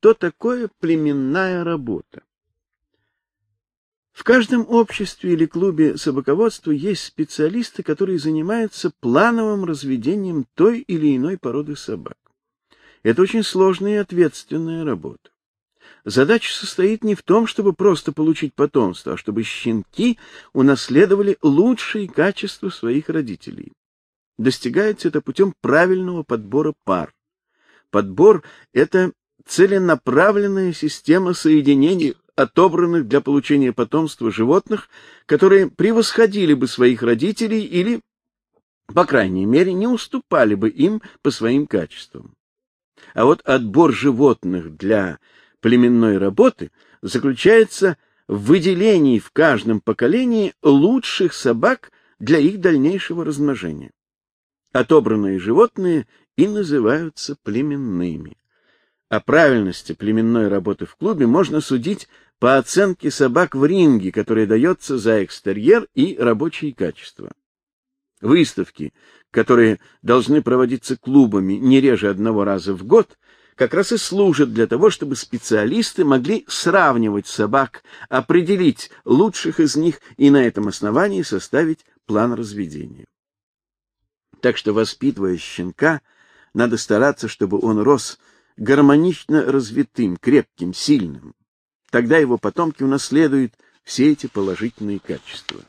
что такое племенная работа. В каждом обществе или клубе собаководства есть специалисты, которые занимаются плановым разведением той или иной породы собак. Это очень сложная и ответственная работа. Задача состоит не в том, чтобы просто получить потомство, а чтобы щенки унаследовали лучшие качества своих родителей. Достигается это путем правильного подбора пар. Подбор — это целенаправленная система соединений отобранных для получения потомства животных, которые превосходили бы своих родителей или, по крайней мере, не уступали бы им по своим качествам. А вот отбор животных для племенной работы заключается в выделении в каждом поколении лучших собак для их дальнейшего размножения. Отобранные животные и называются племенными. О правильности племенной работы в клубе можно судить по оценке собак в ринге, которая дается за экстерьер и рабочие качества. Выставки, которые должны проводиться клубами не реже одного раза в год, как раз и служат для того, чтобы специалисты могли сравнивать собак, определить лучших из них и на этом основании составить план разведения. Так что, воспитывая щенка, надо стараться, чтобы он рос гармонично развитым, крепким, сильным. Тогда его потомки унаследуют все эти положительные качества.